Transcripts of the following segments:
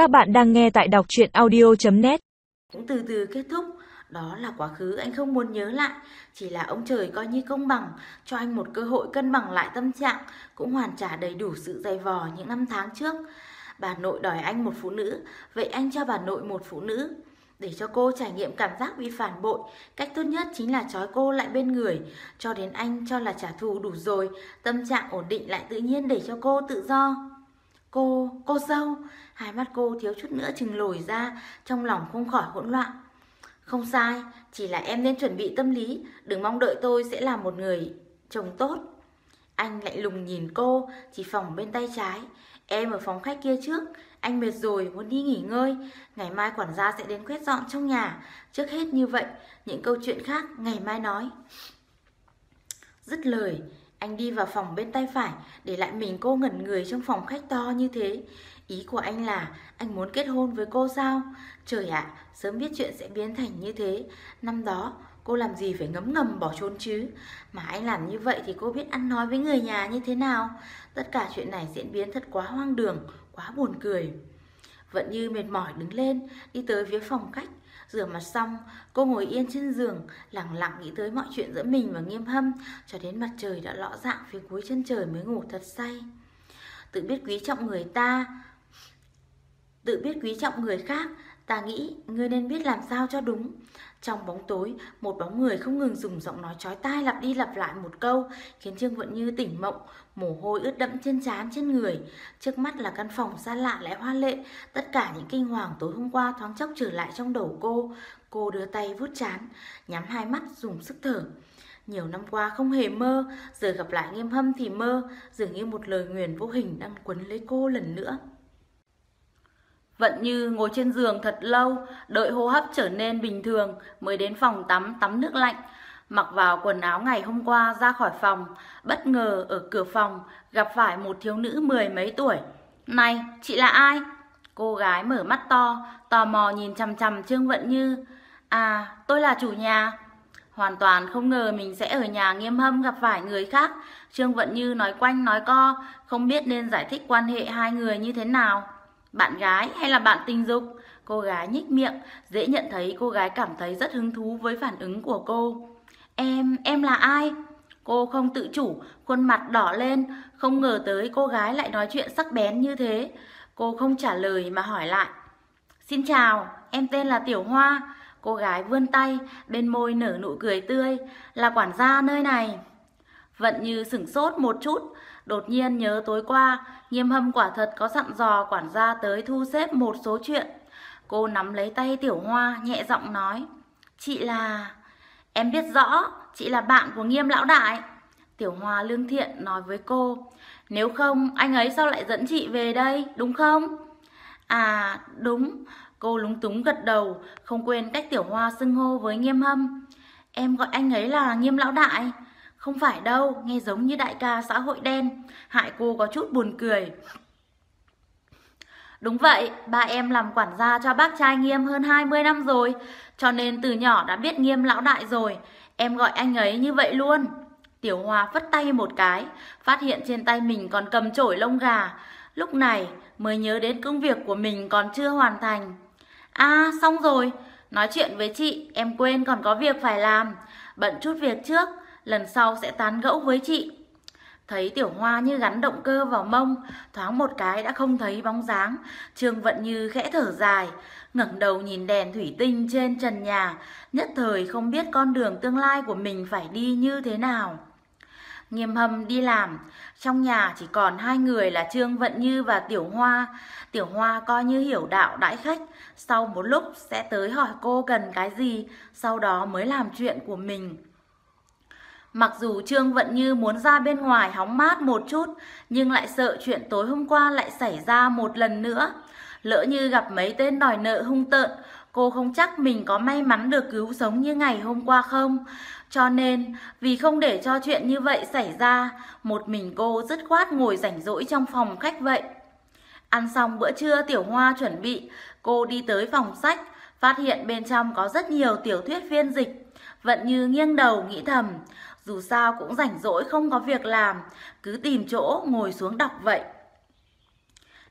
Các bạn đang nghe tại đọc chuyện audio.net Cũng từ từ kết thúc, đó là quá khứ anh không muốn nhớ lại, chỉ là ông trời coi như công bằng, cho anh một cơ hội cân bằng lại tâm trạng, cũng hoàn trả đầy đủ sự dày vò những năm tháng trước. Bà nội đòi anh một phụ nữ, vậy anh cho bà nội một phụ nữ. Để cho cô trải nghiệm cảm giác bị phản bội, cách tốt nhất chính là trói cô lại bên người, cho đến anh cho là trả thù đủ rồi, tâm trạng ổn định lại tự nhiên để cho cô tự do. Cô, cô dâu, hai mắt cô thiếu chút nữa chừng lồi ra, trong lòng không khỏi hỗn loạn. Không sai, chỉ là em nên chuẩn bị tâm lý, đừng mong đợi tôi sẽ là một người chồng tốt. Anh lại lùng nhìn cô, chỉ phòng bên tay trái. Em ở phòng khách kia trước, anh mệt rồi, muốn đi nghỉ ngơi. Ngày mai quản gia sẽ đến quét dọn trong nhà. Trước hết như vậy, những câu chuyện khác ngày mai nói. Dứt lời, anh đi vào phòng bên tay phải, để lại mình cô ngẩn người trong phòng khách to như thế. Ý của anh là anh muốn kết hôn với cô sao? Trời ạ, sớm biết chuyện sẽ biến thành như thế. Năm đó, cô làm gì phải ngấm ngầm bỏ trốn chứ? Mà anh làm như vậy thì cô biết ăn nói với người nhà như thế nào? Tất cả chuyện này diễn biến thật quá hoang đường, quá buồn cười. Vẫn như mệt mỏi đứng lên, đi tới phía phòng khách. Rửa mặt xong, cô ngồi yên trên giường, lặng lặng nghĩ tới mọi chuyện giữa mình và nghiêm hâm, cho đến mặt trời đã lọ dạng phía cuối chân trời mới ngủ thật say. Tự biết quý trọng người ta, tự biết quý trọng người khác, ta nghĩ ngươi nên biết làm sao cho đúng. Trong bóng tối, một bóng người không ngừng dùng giọng nói chói tai lặp đi lặp lại một câu, khiến Trương Vận Như tỉnh mộng, mồ hôi ướt đẫm trên trán trên người. Trước mắt là căn phòng xa lạ lại hoa lệ, tất cả những kinh hoàng tối hôm qua thoáng chốc trở lại trong đầu cô. Cô đưa tay vuốt chán, nhắm hai mắt dùng sức thở. Nhiều năm qua không hề mơ, giờ gặp lại nghiêm hâm thì mơ, dường như một lời nguyền vô hình đang quấn lấy cô lần nữa. Vận như ngồi trên giường thật lâu, đợi hô hấp trở nên bình thường mới đến phòng tắm tắm nước lạnh. Mặc vào quần áo ngày hôm qua ra khỏi phòng, bất ngờ ở cửa phòng gặp phải một thiếu nữ mười mấy tuổi. Này, chị là ai? Cô gái mở mắt to, tò mò nhìn chằm chằm Trương Vận Như. À, tôi là chủ nhà. Hoàn toàn không ngờ mình sẽ ở nhà nghiêm hâm gặp phải người khác. Trương Vận Như nói quanh nói co, không biết nên giải thích quan hệ hai người như thế nào. Bạn gái hay là bạn tình dục? Cô gái nhích miệng, dễ nhận thấy cô gái cảm thấy rất hứng thú với phản ứng của cô. Em, em là ai? Cô không tự chủ, khuôn mặt đỏ lên, không ngờ tới cô gái lại nói chuyện sắc bén như thế. Cô không trả lời mà hỏi lại. Xin chào, em tên là Tiểu Hoa. Cô gái vươn tay, bên môi nở nụ cười tươi, là quản gia nơi này. Vận như sửng sốt một chút, đột nhiên nhớ tối qua, nghiêm hâm quả thật có dặn dò quản gia tới thu xếp một số chuyện. Cô nắm lấy tay Tiểu Hoa, nhẹ giọng nói, Chị là... Em biết rõ, chị là bạn của nghiêm lão đại. Tiểu Hoa lương thiện nói với cô, nếu không, anh ấy sao lại dẫn chị về đây, đúng không? À, đúng, cô lúng túng gật đầu, không quên cách Tiểu Hoa xưng hô với nghiêm hâm. Em gọi anh ấy là nghiêm lão đại. Không phải đâu, nghe giống như đại ca xã hội đen, hại cô có chút buồn cười. Đúng vậy, ba em làm quản gia cho bác trai Nghiêm hơn 20 năm rồi, cho nên từ nhỏ đã biết Nghiêm lão đại rồi, em gọi anh ấy như vậy luôn. Tiểu Hoa phất tay một cái, phát hiện trên tay mình còn cầm chổi lông gà. Lúc này mới nhớ đến công việc của mình còn chưa hoàn thành. À, xong rồi, nói chuyện với chị, em quên còn có việc phải làm. Bận chút việc trước, lần sau sẽ tán gẫu với chị. Thấy tiểu hoa như gắn động cơ vào mông, thoáng một cái đã không thấy bóng dáng. Trương Vận Như khẽ thở dài, ngẩng đầu nhìn đèn thủy tinh trên trần nhà, nhất thời không biết con đường tương lai của mình phải đi như thế nào. Nghiêm hâm đi làm, trong nhà chỉ còn hai người là Trương Vận Như và Tiểu Hoa. Tiểu Hoa coi như hiểu đạo đãi khách, sau một lúc sẽ tới hỏi cô cần cái gì, sau đó mới làm chuyện của mình. Mặc dù Trương Vận Như muốn ra bên ngoài hóng mát một chút, nhưng lại sợ chuyện tối hôm qua lại xảy ra một lần nữa. Lỡ như gặp mấy tên đòi nợ hung tợn, cô không chắc mình có may mắn được cứu sống như ngày hôm qua không. Cho nên, vì không để cho chuyện như vậy xảy ra, một mình cô dứt khoát ngồi rảnh rỗi trong phòng khách vậy. Ăn xong bữa trưa tiểu hoa chuẩn bị, cô đi tới phòng sách, phát hiện bên trong có rất nhiều tiểu thuyết phiên dịch. Vận như nghiêng đầu nghĩ thầm, dù sao cũng rảnh rỗi không có việc làm, cứ tìm chỗ ngồi xuống đọc vậy.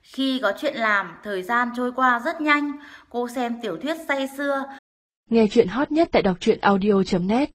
Khi có chuyện làm, thời gian trôi qua rất nhanh. Cô xem tiểu thuyết say xưa, Nghe chuyện hot nhất tại đọc truyện audio.net